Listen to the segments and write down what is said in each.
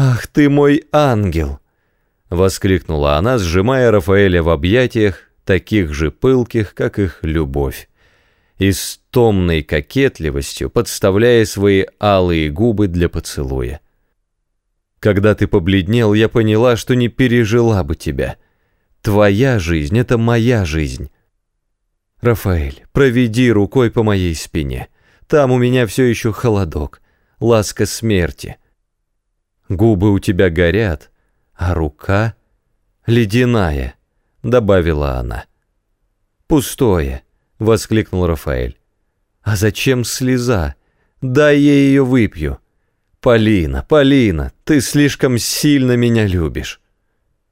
«Ах ты мой ангел!» — воскликнула она, сжимая Рафаэля в объятиях, таких же пылких, как их любовь, и с томной кокетливостью подставляя свои алые губы для поцелуя. «Когда ты побледнел, я поняла, что не пережила бы тебя. Твоя жизнь — это моя жизнь. Рафаэль, проведи рукой по моей спине. Там у меня все еще холодок, ласка смерти». Губы у тебя горят, а рука ледяная, добавила она. Пустое, воскликнул Рафаэль. А зачем слеза? Дай я ее выпью. Полина, Полина, ты слишком сильно меня любишь.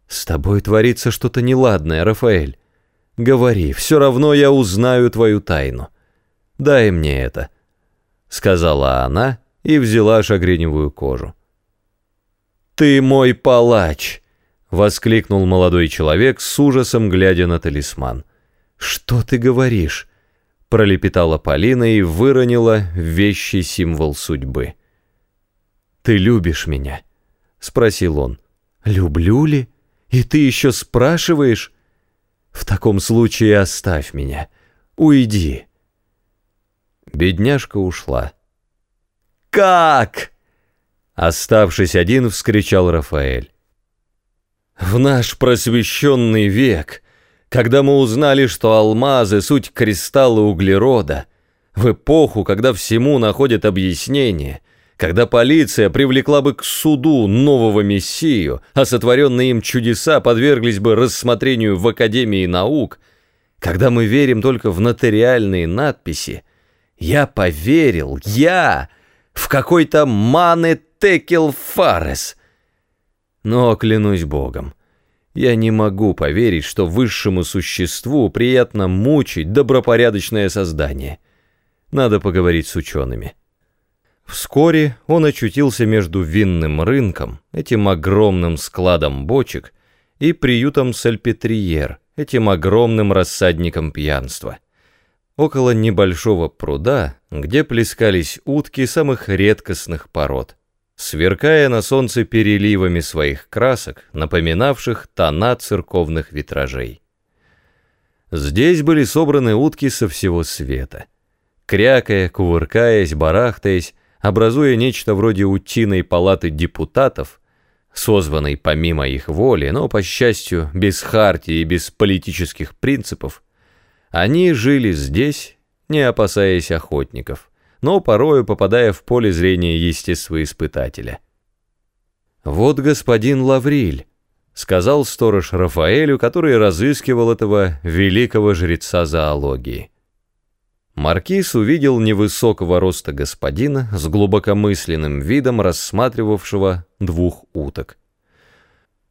С тобой творится что-то неладное, Рафаэль. Говори, все равно я узнаю твою тайну. Дай мне это, сказала она и взяла шагреневую кожу. «Ты мой палач!» — воскликнул молодой человек с ужасом, глядя на талисман. «Что ты говоришь?» — пролепетала Полина и выронила вещий символ судьбы. «Ты любишь меня?» — спросил он. «Люблю ли? И ты еще спрашиваешь?» «В таком случае оставь меня. Уйди». Бедняжка ушла. «Как?» Оставшись один, вскричал Рафаэль. «В наш просвещенный век, когда мы узнали, что алмазы — суть кристаллы углерода, в эпоху, когда всему находят объяснение, когда полиция привлекла бы к суду нового мессию, а сотворенные им чудеса подверглись бы рассмотрению в Академии наук, когда мы верим только в нотариальные надписи, я поверил, я, в какой-то маны Текел Фарес. Но, клянусь богом, я не могу поверить, что высшему существу приятно мучить добропорядочное создание. Надо поговорить с учеными. Вскоре он очутился между винным рынком, этим огромным складом бочек, и приютом Сальпетриер, этим огромным рассадником пьянства. Около небольшого пруда, где плескались утки самых редкостных пород сверкая на солнце переливами своих красок, напоминавших тона церковных витражей. Здесь были собраны утки со всего света. Крякая, кувыркаясь, барахтаясь, образуя нечто вроде утиной палаты депутатов, созванной помимо их воли, но, по счастью, без хартии и без политических принципов, они жили здесь, не опасаясь охотников – но порою попадая в поле зрения естествоиспытателя. «Вот господин Лавриль», — сказал сторож Рафаэлю, который разыскивал этого великого жреца зоологии. Маркиз увидел невысокого роста господина с глубокомысленным видом рассматривавшего двух уток.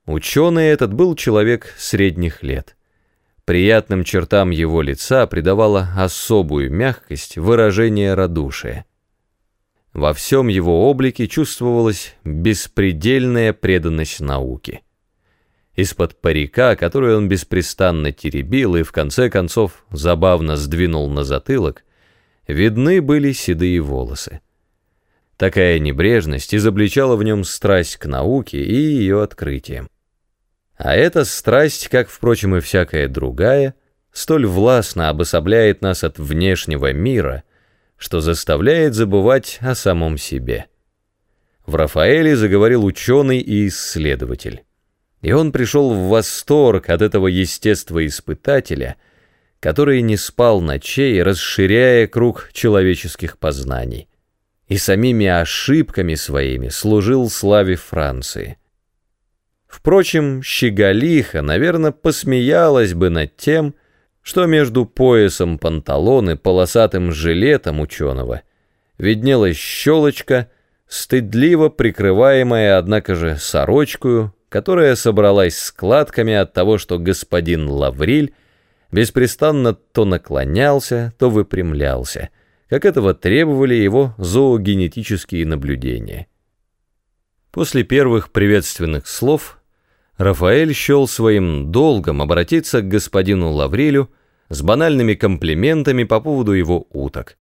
Ученый этот был человек средних лет. Приятным чертам его лица придавала особую мягкость выражение радушия. Во всем его облике чувствовалась беспредельная преданность науке. Из-под парика, который он беспрестанно теребил и в конце концов забавно сдвинул на затылок, видны были седые волосы. Такая небрежность изобличала в нем страсть к науке и ее открытиям. А эта страсть, как, впрочем, и всякая другая, столь властно обособляет нас от внешнего мира, что заставляет забывать о самом себе. В Рафаэле заговорил ученый и исследователь. И он пришел в восторг от этого естествоиспытателя, который не спал ночей, расширяя круг человеческих познаний, и самими ошибками своими служил славе Франции. Впрочем, щеголиха, наверное, посмеялась бы над тем, что между поясом панталон и полосатым жилетом ученого виднелась щелочка, стыдливо прикрываемая, однако же, сорочкую, которая собралась складками от того, что господин Лавриль беспрестанно то наклонялся, то выпрямлялся, как этого требовали его зоогенетические наблюдения. После первых приветственных слов Рафаэль счел своим долгом обратиться к господину Лаврелю с банальными комплиментами по поводу его уток.